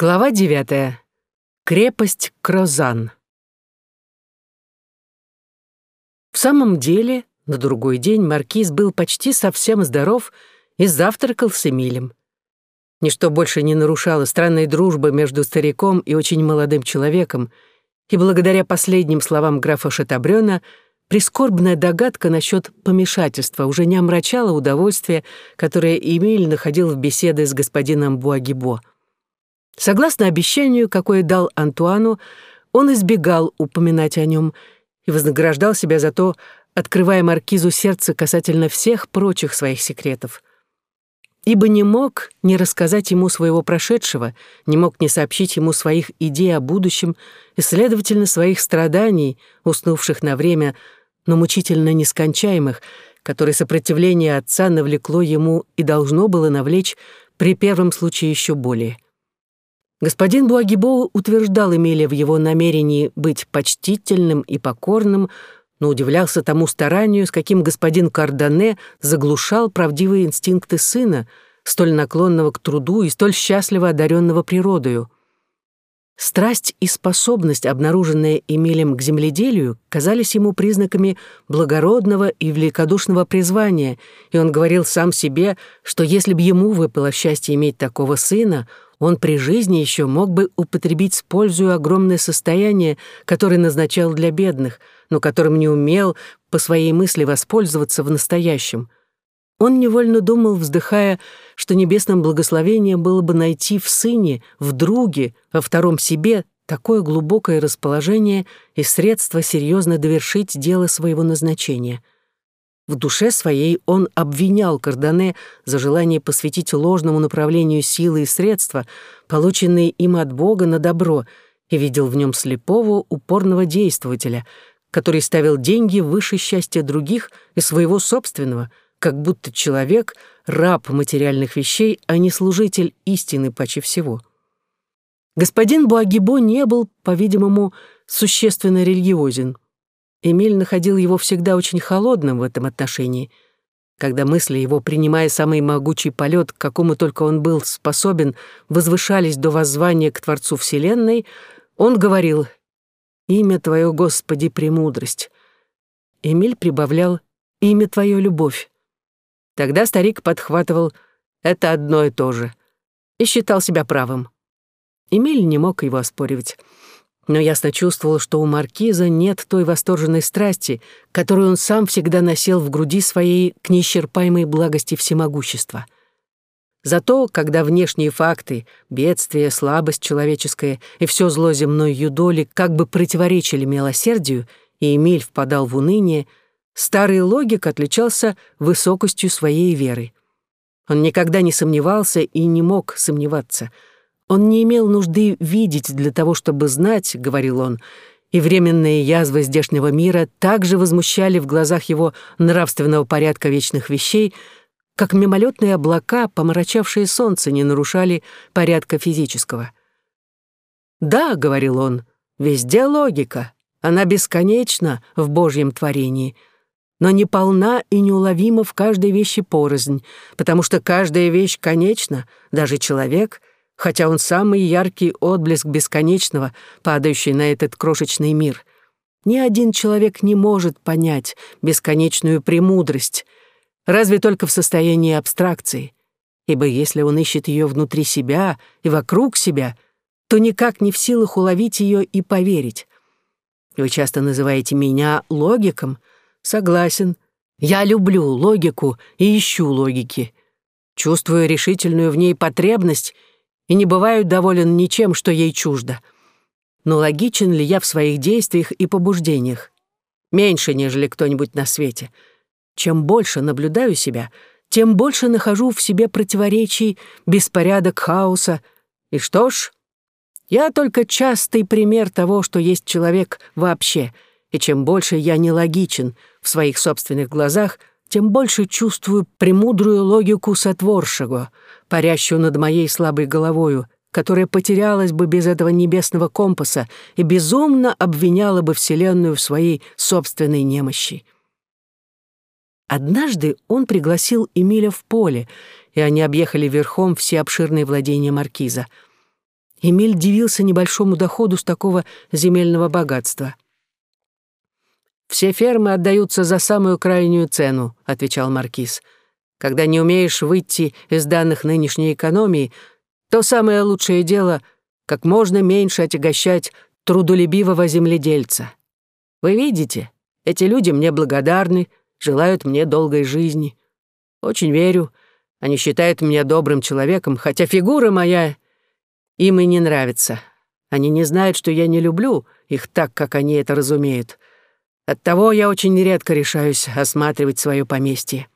Глава девятая. Крепость Крозан. В самом деле, на другой день маркиз был почти совсем здоров и завтракал с Эмилем. Ничто больше не нарушало странной дружбы между стариком и очень молодым человеком, и благодаря последним словам графа Шатабрёна прискорбная догадка насчет помешательства уже не омрачала удовольствие, которое Эмиль находил в беседе с господином Буагибо. Согласно обещанию, какое дал Антуану, он избегал упоминать о нем и вознаграждал себя за то, открывая маркизу сердце касательно всех прочих своих секретов. Ибо не мог не рассказать ему своего прошедшего, не мог не сообщить ему своих идей о будущем и, следовательно, своих страданий, уснувших на время, но мучительно нескончаемых, которые сопротивление отца навлекло ему и должно было навлечь при первом случае еще более. Господин Буагибо утверждал Эмилия в его намерении быть почтительным и покорным, но удивлялся тому старанию, с каким господин Кардане заглушал правдивые инстинкты сына, столь наклонного к труду и столь счастливо одаренного природою. Страсть и способность, обнаруженные Эмилем к земледелию, казались ему признаками благородного и великодушного призвания, и он говорил сам себе, что если бы ему выпало счастье иметь такого сына, он при жизни еще мог бы употребить с пользой огромное состояние, которое назначал для бедных, но которым не умел по своей мысли воспользоваться в настоящем. Он невольно думал, вздыхая, что небесным благословением было бы найти в сыне, в друге, во втором себе такое глубокое расположение и средство серьезно довершить дело своего назначения — в душе своей он обвинял Кардане за желание посвятить ложному направлению силы и средства, полученные им от Бога на добро, и видел в нем слепого, упорного действователя, который ставил деньги выше счастья других и своего собственного, как будто человек — раб материальных вещей, а не служитель истины почти всего. Господин Буагибо не был, по-видимому, существенно религиозен — Эмиль находил его всегда очень холодным в этом отношении. Когда мысли его, принимая самый могучий полет, к какому только он был способен, возвышались до воззвания к Творцу Вселенной, он говорил «Имя Твое, Господи, премудрость». Эмиль прибавлял «Имя Твое, любовь». Тогда старик подхватывал «Это одно и то же» и считал себя правым. Эмиль не мог его оспоривать но ясно чувствовал, что у маркиза нет той восторженной страсти, которую он сам всегда носил в груди своей к неисчерпаемой благости всемогущества. Зато, когда внешние факты, бедствие, слабость человеческая и все зло земной юдоли как бы противоречили милосердию, и Эмиль впадал в уныние, старый логик отличался высокостью своей веры. Он никогда не сомневался и не мог сомневаться — он не имел нужды видеть для того, чтобы знать, — говорил он, и временные язвы здешнего мира также возмущали в глазах его нравственного порядка вечных вещей, как мимолетные облака, помрачавшие солнце, не нарушали порядка физического. «Да», — говорил он, — «везде логика, она бесконечна в Божьем творении» но не полна и неуловима в каждой вещи порознь, потому что каждая вещь конечна, даже человек, хотя он самый яркий отблеск бесконечного, падающий на этот крошечный мир. Ни один человек не может понять бесконечную премудрость, разве только в состоянии абстракции, ибо если он ищет ее внутри себя и вокруг себя, то никак не в силах уловить ее и поверить. Вы часто называете меня логиком. Согласен. Я люблю логику и ищу логики. Чувствую решительную в ней потребность — и не бываю доволен ничем, что ей чуждо. Но логичен ли я в своих действиях и побуждениях? Меньше, нежели кто-нибудь на свете. Чем больше наблюдаю себя, тем больше нахожу в себе противоречий, беспорядок, хаоса. И что ж, я только частый пример того, что есть человек вообще, и чем больше я нелогичен в своих собственных глазах, тем больше чувствую премудрую логику сотворшего, парящую над моей слабой головою, которая потерялась бы без этого небесного компаса и безумно обвиняла бы Вселенную в своей собственной немощи. Однажды он пригласил Эмиля в поле, и они объехали верхом все обширные владения маркиза. Эмиль дивился небольшому доходу с такого земельного богатства. «Все фермы отдаются за самую крайнюю цену», — отвечал Маркиз. «Когда не умеешь выйти из данных нынешней экономии, то самое лучшее дело — как можно меньше отягощать трудолюбивого земледельца. Вы видите, эти люди мне благодарны, желают мне долгой жизни. Очень верю, они считают меня добрым человеком, хотя фигура моя им и не нравится. Они не знают, что я не люблю их так, как они это разумеют. Оттого я очень редко решаюсь осматривать свое поместье.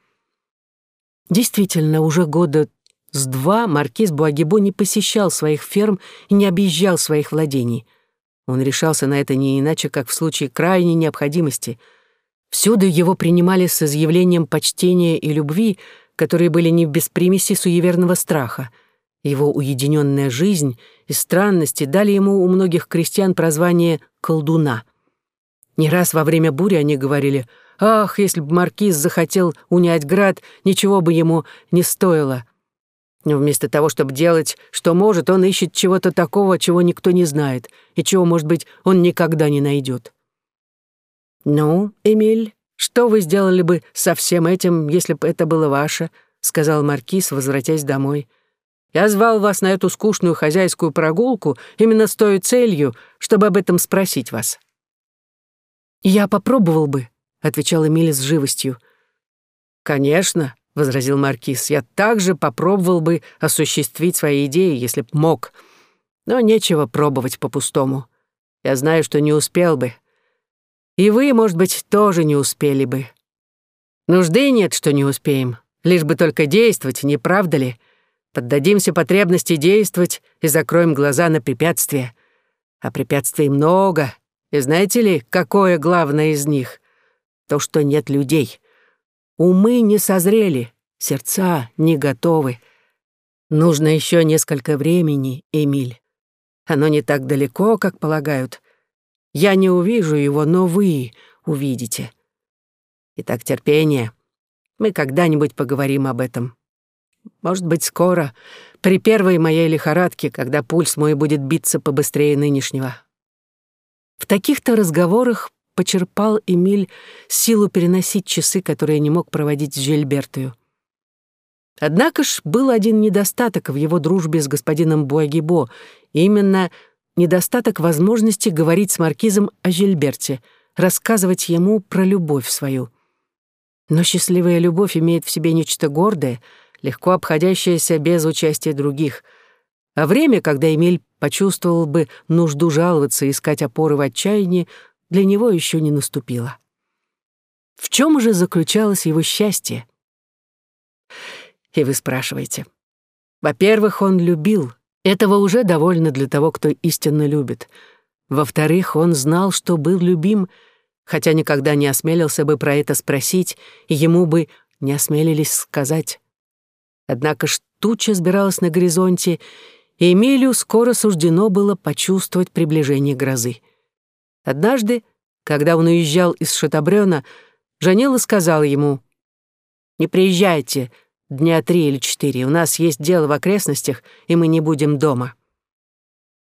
Действительно, уже года с два маркиз Буагибо не посещал своих ферм и не объезжал своих владений. Он решался на это не иначе, как в случае крайней необходимости. Всюду его принимали с изъявлением почтения и любви, которые были не без примеси суеверного страха. Его уединенная жизнь и странности дали ему у многих крестьян прозвание «колдуна». Не раз во время бури они говорили «Ах, если бы маркиз захотел унять град, ничего бы ему не стоило». Но вместо того, чтобы делать, что может, он ищет чего-то такого, чего никто не знает, и чего, может быть, он никогда не найдет. «Ну, Эмиль, что вы сделали бы со всем этим, если бы это было ваше?» — сказал Маркиз, возвратясь домой. «Я звал вас на эту скучную хозяйскую прогулку именно с той целью, чтобы об этом спросить вас». «Я попробовал бы», — отвечал Эмиль с живостью. «Конечно», — возразил Маркиз, «я также попробовал бы осуществить свои идеи, если б мог. Но нечего пробовать по-пустому. Я знаю, что не успел бы. И вы, может быть, тоже не успели бы. Нужды нет, что не успеем. Лишь бы только действовать, не правда ли? Поддадимся потребности действовать и закроем глаза на препятствия. А препятствий много. И знаете ли, какое главное из них? То, что нет людей. Умы не созрели, сердца не готовы. Нужно еще несколько времени, Эмиль. Оно не так далеко, как полагают. Я не увижу его, но вы увидите. Итак, терпение. Мы когда-нибудь поговорим об этом. Может быть, скоро, при первой моей лихорадке, когда пульс мой будет биться побыстрее нынешнего. В таких-то разговорах почерпал Эмиль силу переносить часы, которые не мог проводить с Жильбертою. Однако ж был один недостаток в его дружбе с господином Буагибо, именно недостаток возможности говорить с маркизом о Жильберте, рассказывать ему про любовь свою. Но счастливая любовь имеет в себе нечто гордое, легко обходящееся без участия других. А время, когда Эмиль почувствовал бы нужду жаловаться и искать опоры в отчаянии, для него еще не наступило. В чем же заключалось его счастье? И вы спрашиваете. Во-первых, он любил, этого уже довольно для того, кто истинно любит. Во-вторых, он знал, что был любим, хотя никогда не осмелился бы про это спросить, и ему бы не осмелились сказать. Однако ж туча сбиралась на горизонте, и Эмилию скоро суждено было почувствовать приближение грозы. Однажды, когда он уезжал из Шатабрёна, Жанила сказала ему, «Не приезжайте, Дня три или четыре. У нас есть дело в окрестностях, и мы не будем дома».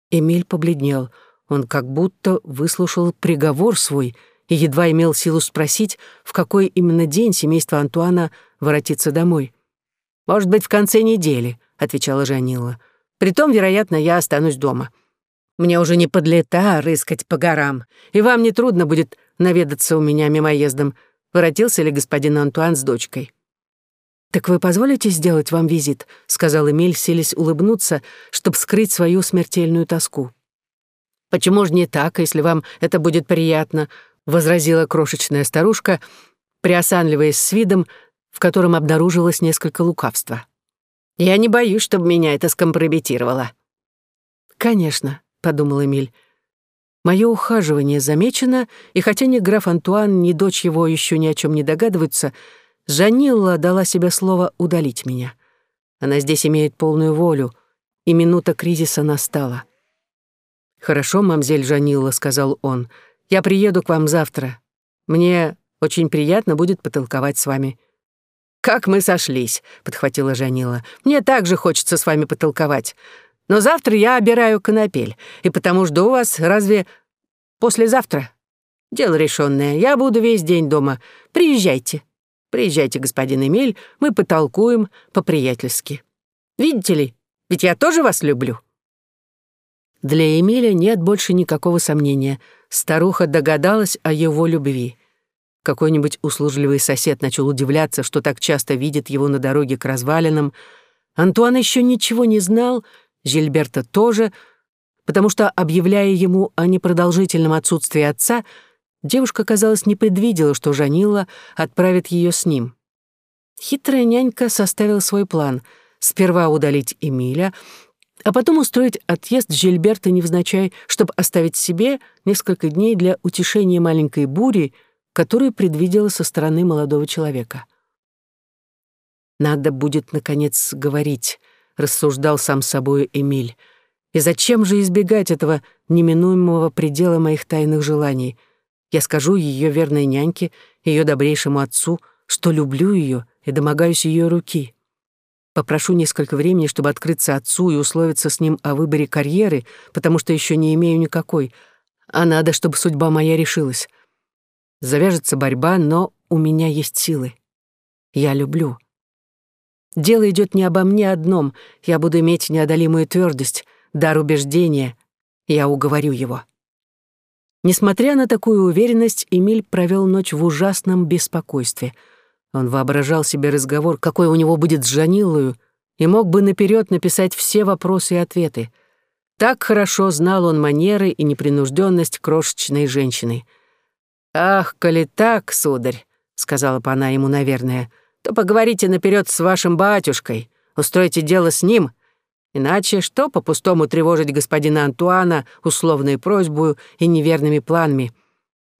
Эмиль побледнел. Он как будто выслушал приговор свой и едва имел силу спросить, в какой именно день семейство Антуана воротится домой. «Может быть, в конце недели», — отвечала Жанила. «Притом, вероятно, я останусь дома. Мне уже не подлета рыскать по горам, и вам не трудно будет наведаться у меня мимоездом, воротился ли господин Антуан с дочкой». «Так вы позволите сделать вам визит?» — сказал Эмиль, селись улыбнуться, чтобы скрыть свою смертельную тоску. «Почему же не так, если вам это будет приятно?» — возразила крошечная старушка, приосанливаясь с видом, в котором обнаружилось несколько лукавства. «Я не боюсь, чтобы меня это скомпрометировало». «Конечно», — подумал Эмиль. «Мое ухаживание замечено, и хотя ни граф Антуан, ни дочь его еще ни о чем не догадываются, — Жанилла дала себе слово удалить меня. Она здесь имеет полную волю, и минута кризиса настала. «Хорошо, мамзель Жанилла», — сказал он, — «я приеду к вам завтра. Мне очень приятно будет потолковать с вами». «Как мы сошлись», — подхватила Жанила. «Мне также хочется с вами потолковать. Но завтра я обираю конопель, и потому жду вас разве послезавтра? Дело решенное. Я буду весь день дома. Приезжайте. Приезжайте, господин Эмиль, мы потолкуем по-приятельски. Видите ли, ведь я тоже вас люблю». Для Эмиля нет больше никакого сомнения. Старуха догадалась о его любви. Какой-нибудь услужливый сосед начал удивляться, что так часто видит его на дороге к развалинам. Антуан еще ничего не знал, Жильберта тоже, потому что, объявляя ему о непродолжительном отсутствии отца, девушка, казалось, не предвидела, что Жанила отправит ее с ним. Хитрая нянька составила свой план — сперва удалить Эмиля, а потом устроить отъезд Жильберта невзначай, чтобы оставить себе несколько дней для утешения маленькой бури, которую предвидела со стороны молодого человека. «Надо будет, наконец, говорить», — рассуждал сам собой Эмиль. «И зачем же избегать этого неминуемого предела моих тайных желаний? Я скажу ее верной няньке, ее добрейшему отцу, что люблю ее и домогаюсь ее руки». Попрошу несколько времени, чтобы открыться отцу и условиться с ним о выборе карьеры, потому что еще не имею никакой. А надо, чтобы судьба моя решилась. Завяжется борьба, но у меня есть силы. Я люблю. Дело идет не обо мне одном. Я буду иметь неодолимую твердость, дар убеждения. Я уговорю его. Несмотря на такую уверенность, Эмиль провел ночь в ужасном беспокойстве — он воображал себе разговор, какой у него будет с Жанилою, и мог бы наперед написать все вопросы и ответы. Так хорошо знал он манеры и непринужденность крошечной женщины. «Ах, коли так, сударь», — сказала бы она ему, наверное, «то поговорите наперед с вашим батюшкой, устройте дело с ним, иначе что по-пустому тревожить господина Антуана условной просьбою и неверными планами?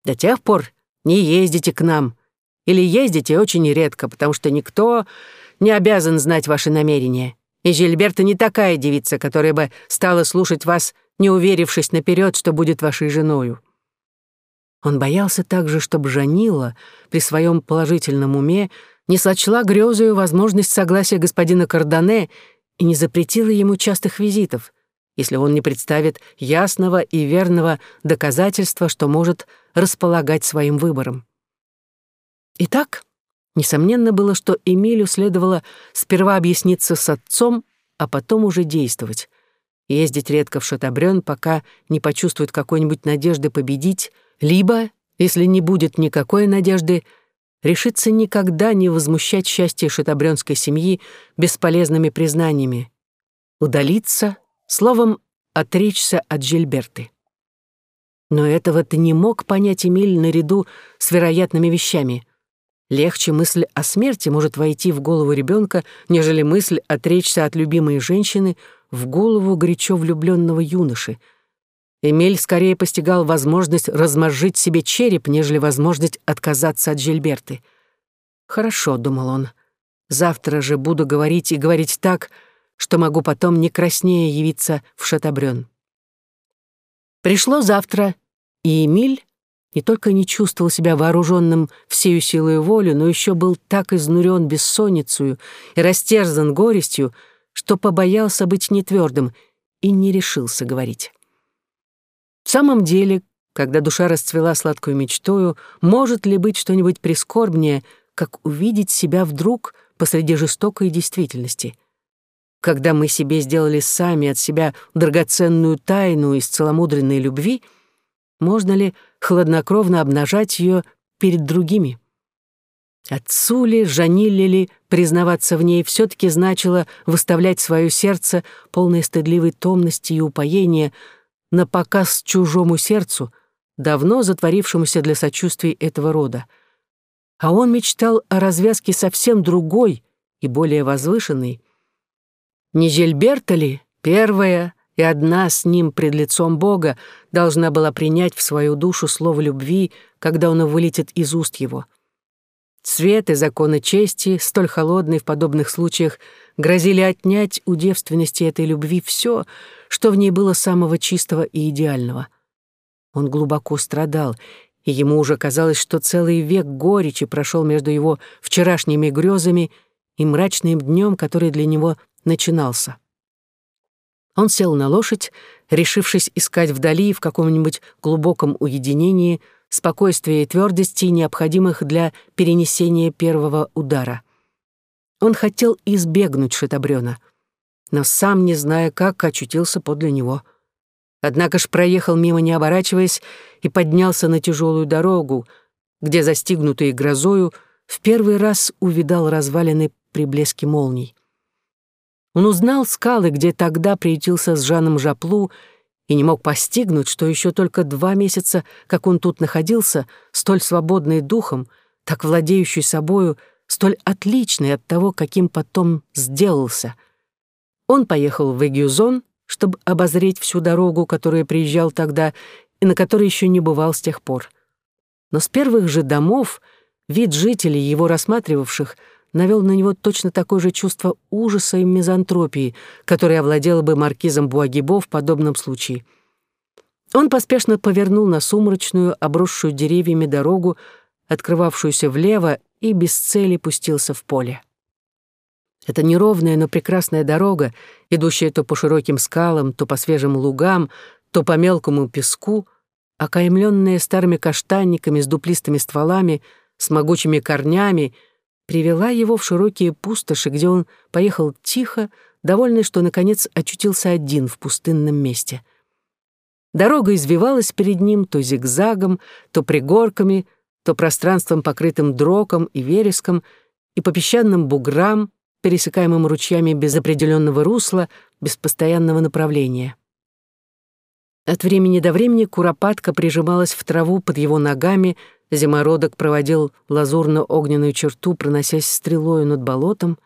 До тех пор не ездите к нам, или ездите очень редко, потому что никто не обязан знать ваши намерения. И Жильберта не такая девица, которая бы стала слушать вас, не уверившись наперед, что будет вашей женою. Он боялся также, чтобы Жанила при своем положительном уме не сочла грезою возможность согласия господина Кардане и не запретила ему частых визитов, если он не представит ясного и верного доказательства, что может располагать своим выбором. Итак, несомненно было, что Эмилю следовало сперва объясниться с отцом, а потом уже действовать. Ездить редко в Шатабрён, пока не почувствует какой-нибудь надежды победить, либо, если не будет никакой надежды, решиться никогда не возмущать счастье шатабрёнской семьи бесполезными признаниями, удалиться, словом, отречься от Жильберты. Но этого-то не мог понять Эмиль наряду с вероятными вещами. Легче мысль о смерти может войти в голову ребенка, нежели мысль отречься от любимой женщины в голову горячо влюбленного юноши. Эмиль скорее постигал возможность размозжить себе череп, нежели возможность отказаться от Жильберты. «Хорошо», — думал он, — «завтра же буду говорить и говорить так, что могу потом не краснее явиться в Шатабрён». Пришло завтра, и Эмиль не только не чувствовал себя вооруженным всею силой воли, но еще был так изнурен бессонницей и растерзан горестью, что побоялся быть нетвердым и не решился говорить. В самом деле, когда душа расцвела сладкую мечтою, может ли быть что-нибудь прискорбнее, как увидеть себя вдруг посреди жестокой действительности? Когда мы себе сделали сами от себя драгоценную тайну из целомудренной любви — можно ли хладнокровно обнажать ее перед другими? Отцу ли, Жаниле ли признаваться в ней все таки значило выставлять свое сердце, полное стыдливой томности и упоения, на показ чужому сердцу, давно затворившемуся для сочувствий этого рода. А он мечтал о развязке совсем другой и более возвышенной. Не Жильберта ли, первая, и одна с ним пред лицом Бога должна была принять в свою душу слово любви, когда оно вылетит из уст его. Цвет и законы чести, столь холодные в подобных случаях, грозили отнять у девственности этой любви все, что в ней было самого чистого и идеального. Он глубоко страдал, и ему уже казалось, что целый век горечи прошел между его вчерашними грезами и мрачным днем, который для него начинался. Он сел на лошадь, решившись искать вдали в каком-нибудь глубоком уединении спокойствие и твердости, необходимых для перенесения первого удара. Он хотел избегнуть шатабрёна, но сам, не зная как, очутился подле него. Однако ж проехал мимо, не оборачиваясь, и поднялся на тяжелую дорогу, где, застигнутый грозою, в первый раз увидал развалины при блеске молний. Он узнал скалы, где тогда приютился с Жаном Жаплу, и не мог постигнуть, что еще только два месяца, как он тут находился, столь свободный духом, так владеющий собою, столь отличный от того, каким потом сделался. Он поехал в Эгюзон, чтобы обозреть всю дорогу, которую приезжал тогда и на которой еще не бывал с тех пор. Но с первых же домов вид жителей, его рассматривавших, навел на него точно такое же чувство ужаса и мизантропии, которое овладело бы маркизом Буагибо в подобном случае. Он поспешно повернул на сумрачную, обросшую деревьями дорогу, открывавшуюся влево, и без цели пустился в поле. Эта неровная, но прекрасная дорога, идущая то по широким скалам, то по свежим лугам, то по мелкому песку, окаймленная старыми каштанниками с дуплистыми стволами, с могучими корнями, привела его в широкие пустоши, где он поехал тихо, довольный, что, наконец, очутился один в пустынном месте. Дорога извивалась перед ним то зигзагом, то пригорками, то пространством, покрытым дроком и вереском, и по песчаным буграм, пересекаемым ручьями без определенного русла, без постоянного направления. От времени до времени куропатка прижималась в траву под его ногами, зимородок проводил лазурно-огненную черту, проносясь стрелою над болотом.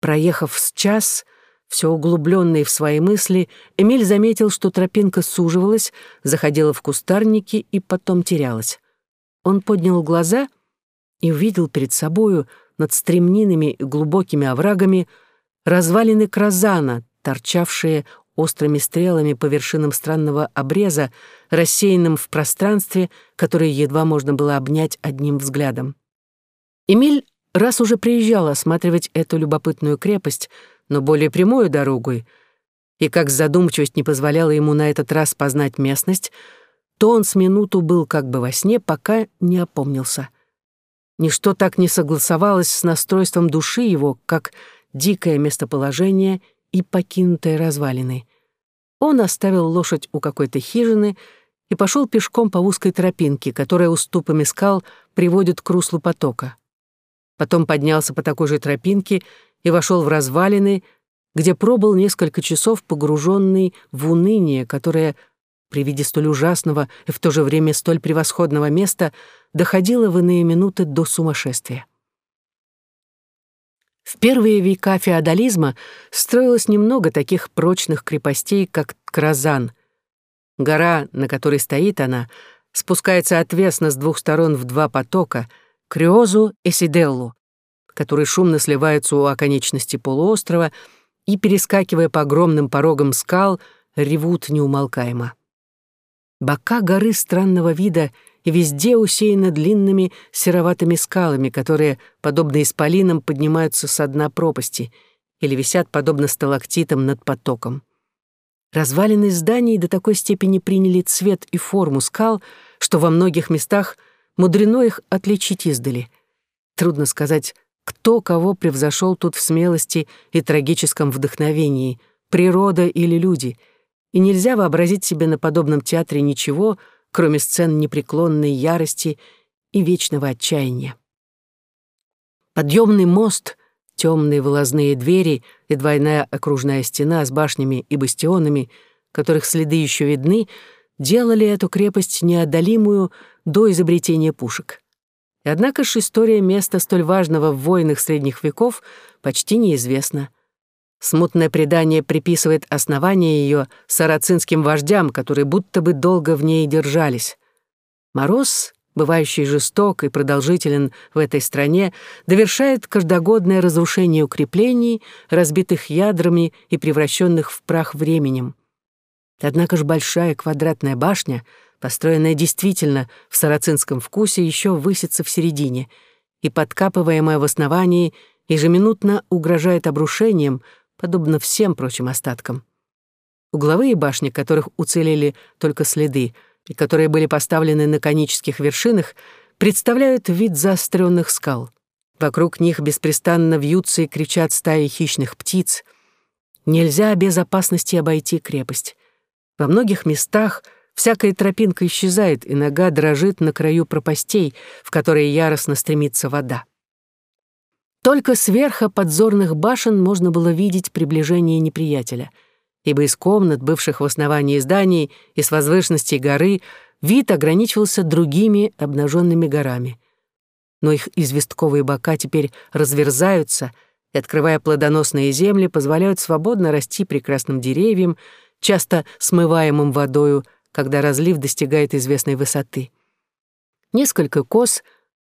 Проехав с час, все углубленный в свои мысли, Эмиль заметил, что тропинка суживалась, заходила в кустарники и потом терялась. Он поднял глаза и увидел перед собою над стремнинами и глубокими оврагами развалины кразана, торчавшие острыми стрелами по вершинам странного обреза, рассеянным в пространстве, которое едва можно было обнять одним взглядом. Эмиль раз уже приезжал осматривать эту любопытную крепость, но более прямую дорогой, и как задумчивость не позволяла ему на этот раз познать местность, то он с минуту был как бы во сне, пока не опомнился. Ничто так не согласовалось с настройством души его, как дикое местоположение — и покинутые развалины. Он оставил лошадь у какой-то хижины и пошел пешком по узкой тропинке, которая уступами скал приводит к руслу потока. Потом поднялся по такой же тропинке и вошел в развалины, где пробыл несколько часов погруженный в уныние, которое при виде столь ужасного и в то же время столь превосходного места доходило в иные минуты до сумасшествия. В первые века феодализма строилось немного таких прочных крепостей, как Кразан. Гора, на которой стоит она, спускается отвесно с двух сторон в два потока — Криозу и Сиделлу, которые шумно сливаются у оконечности полуострова и, перескакивая по огромным порогам скал, ревут неумолкаемо. Бока горы странного вида и везде усеяны длинными сероватыми скалами, которые, подобно исполинам, поднимаются со дна пропасти или висят, подобно сталактитам, над потоком. Развалины зданий до такой степени приняли цвет и форму скал, что во многих местах мудрено их отличить издали. Трудно сказать, кто кого превзошел тут в смелости и трагическом вдохновении, природа или люди — и нельзя вообразить себе на подобном театре ничего, кроме сцен непреклонной ярости и вечного отчаяния. Подъемный мост, темные вылазные двери и двойная окружная стена с башнями и бастионами, которых следы еще видны, делали эту крепость неодолимую до изобретения пушек. Однако ж история места столь важного в войнах средних веков почти неизвестна. Смутное предание приписывает основание ее сарацинским вождям, которые будто бы долго в ней держались. Мороз, бывающий жесток и продолжителен в этой стране, довершает каждогодное разрушение укреплений, разбитых ядрами и превращенных в прах временем. Однако ж большая квадратная башня, построенная действительно в сарацинском вкусе, еще высится в середине, и подкапываемая в основании ежеминутно угрожает обрушением — подобно всем прочим остаткам. Угловые башни, которых уцелели только следы, и которые были поставлены на конических вершинах, представляют вид заостренных скал. Вокруг них беспрестанно вьются и кричат стаи хищных птиц. Нельзя без опасности обойти крепость. Во многих местах всякая тропинка исчезает, и нога дрожит на краю пропастей, в которые яростно стремится вода. Только сверху подзорных башен можно было видеть приближение неприятеля — ибо из комнат, бывших в основании зданий, и с возвышенностей горы, вид ограничивался другими обнаженными горами. Но их известковые бока теперь разверзаются и, открывая плодоносные земли, позволяют свободно расти прекрасным деревьям, часто смываемым водою, когда разлив достигает известной высоты. Несколько коз,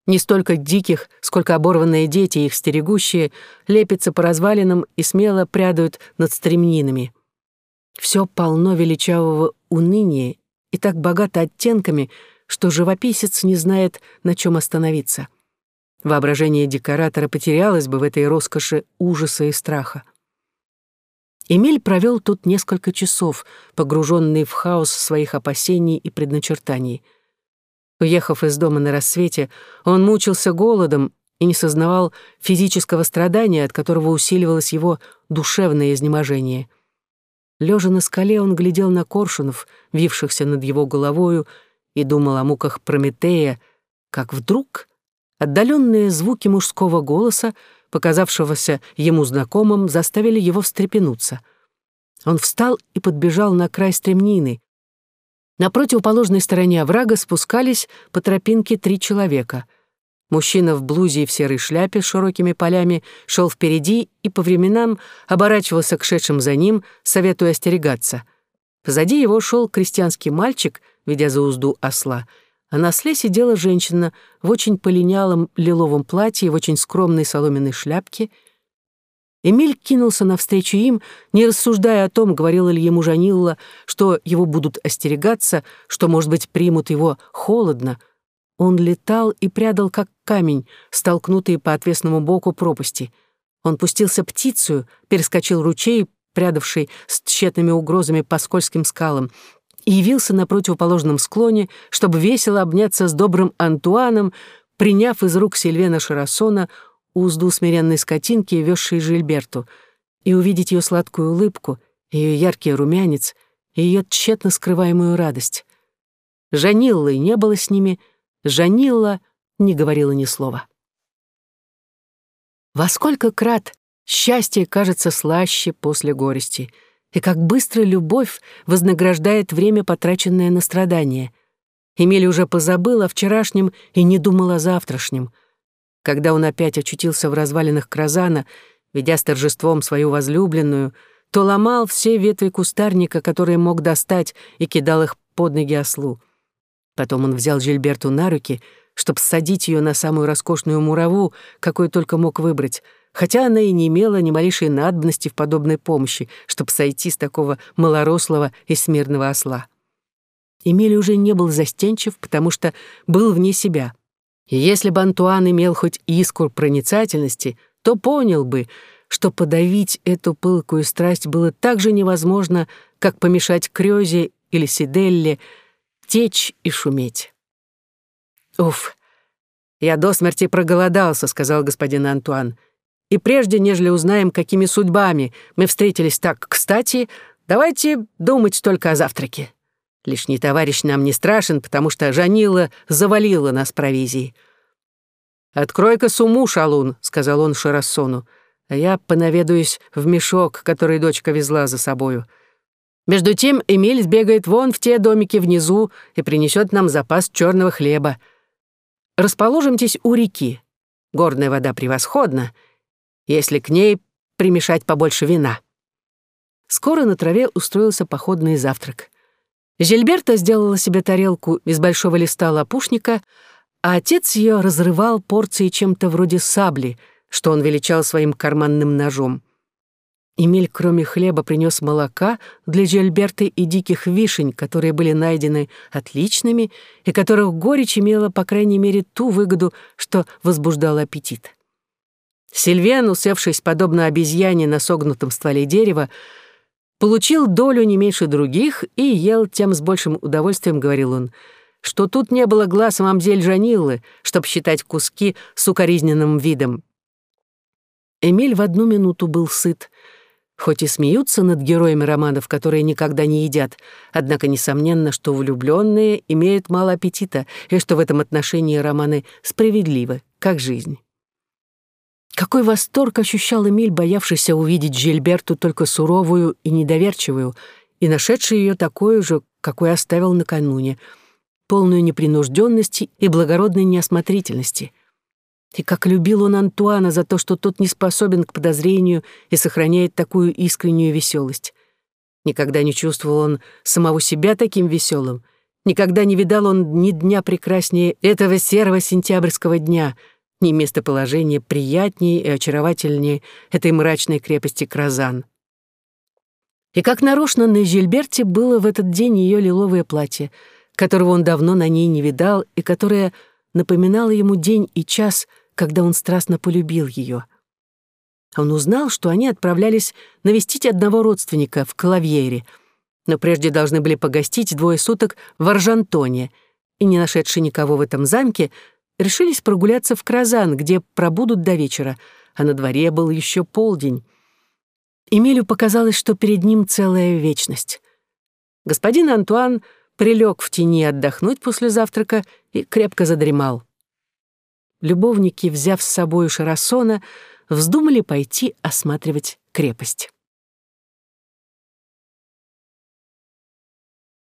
не столько диких, сколько оборванные дети, их стерегущие, лепятся по развалинам и смело прядают над стремнинами. Все полно величавого уныния и так богато оттенками, что живописец не знает, на чем остановиться. Воображение декоратора потерялось бы в этой роскоши ужаса и страха. Эмиль провел тут несколько часов, погруженный в хаос своих опасений и предначертаний. Уехав из дома на рассвете, он мучился голодом и не сознавал физического страдания, от которого усиливалось его душевное изнеможение. Лежа на скале, он глядел на коршунов, вившихся над его головою, и думал о муках Прометея, как вдруг отдаленные звуки мужского голоса, показавшегося ему знакомым, заставили его встрепенуться. Он встал и подбежал на край стремнины. На противоположной стороне оврага спускались по тропинке три человека — Мужчина в блузе и в серой шляпе с широкими полями шел впереди и по временам оборачивался к шедшим за ним, советуя остерегаться. Позади его шел крестьянский мальчик, ведя за узду осла, а на осле сидела женщина в очень полинялом лиловом платье и в очень скромной соломенной шляпке. Эмиль кинулся навстречу им, не рассуждая о том, говорила ли ему Жанилла, что его будут остерегаться, что, может быть, примут его холодно — он летал и прядал, как камень, столкнутый по отвесному боку пропасти. Он пустился птицею, перескочил ручей, прядавший с тщетными угрозами по скользким скалам, и явился на противоположном склоне, чтобы весело обняться с добрым Антуаном, приняв из рук Сильвена Шарасона узду смиренной скотинки, везшей Жильберту, и увидеть ее сладкую улыбку, ее яркий румянец ее тщетно скрываемую радость. Жаниллы не было с ними — Жанилла не говорила ни слова. Во сколько крат счастье кажется слаще после горести, и как быстро любовь вознаграждает время, потраченное на страдания. Эмиль уже позабыл о вчерашнем и не думал о завтрашнем. Когда он опять очутился в развалинах Кразана, ведя с торжеством свою возлюбленную, то ломал все ветви кустарника, которые мог достать, и кидал их под ноги ослу. Потом он взял Жильберту на руки, чтобы садить ее на самую роскошную мураву, какую только мог выбрать, хотя она и не имела ни малейшей надобности в подобной помощи, чтобы сойти с такого малорослого и смирного осла. Эмиль уже не был застенчив, потому что был вне себя. И если бы Антуан имел хоть искру проницательности, то понял бы, что подавить эту пылкую страсть было так же невозможно, как помешать Крёзе или Сиделле, течь и шуметь. «Уф, я до смерти проголодался», — сказал господин Антуан. «И прежде, нежели узнаем, какими судьбами мы встретились так кстати, давайте думать только о завтраке. Лишний товарищ нам не страшен, потому что Жанила завалила нас провизией». «Открой-ка суму, шалун», — сказал он Шарассону, «а я понаведаюсь в мешок, который дочка везла за собою». Между тем Эмиль сбегает вон в те домики внизу и принесет нам запас черного хлеба. Расположимтесь у реки. Горная вода превосходна, если к ней примешать побольше вина. Скоро на траве устроился походный завтрак. Жильберта сделала себе тарелку из большого листа лопушника, а отец ее разрывал порции чем-то вроде сабли, что он величал своим карманным ножом. Эмиль, кроме хлеба, принес молока для Жильберты и диких вишень, которые были найдены отличными и которых горечь имела, по крайней мере, ту выгоду, что возбуждал аппетит. Сильвен, усевшись подобно обезьяне на согнутом стволе дерева, получил долю не меньше других и ел тем с большим удовольствием, говорил он, что тут не было глаз мамзель Жаниллы, чтоб считать куски с укоризненным видом. Эмиль в одну минуту был сыт, хоть и смеются над героями романов, которые никогда не едят, однако несомненно, что влюбленные имеют мало аппетита и что в этом отношении романы справедливы, как жизнь. Какой восторг ощущал Эмиль, боявшийся увидеть Жильберту только суровую и недоверчивую, и нашедший ее такой же, какой оставил накануне, полную непринужденности и благородной неосмотрительности. И как любил он Антуана за то, что тот не способен к подозрению и сохраняет такую искреннюю веселость. Никогда не чувствовал он самого себя таким веселым, никогда не видал он ни дня прекраснее этого серого сентябрьского дня — ни местоположение приятнее и очаровательнее этой мрачной крепости Кразан. И как нарочно на Жильберте было в этот день ее лиловое платье, которого он давно на ней не видал и которое напоминало ему день и час, когда он страстно полюбил ее. Он узнал, что они отправлялись навестить одного родственника в Калавьере, но прежде должны были погостить двое суток в Аржантоне, и, не нашедший никого в этом замке, решились прогуляться в Кразан, где пробудут до вечера, а на дворе был еще полдень. Эмилю показалось, что перед ним целая вечность. Господин Антуан прилег в тени отдохнуть после завтрака и крепко задремал. Любовники, взяв с собой Шарасона, вздумали пойти осматривать крепость.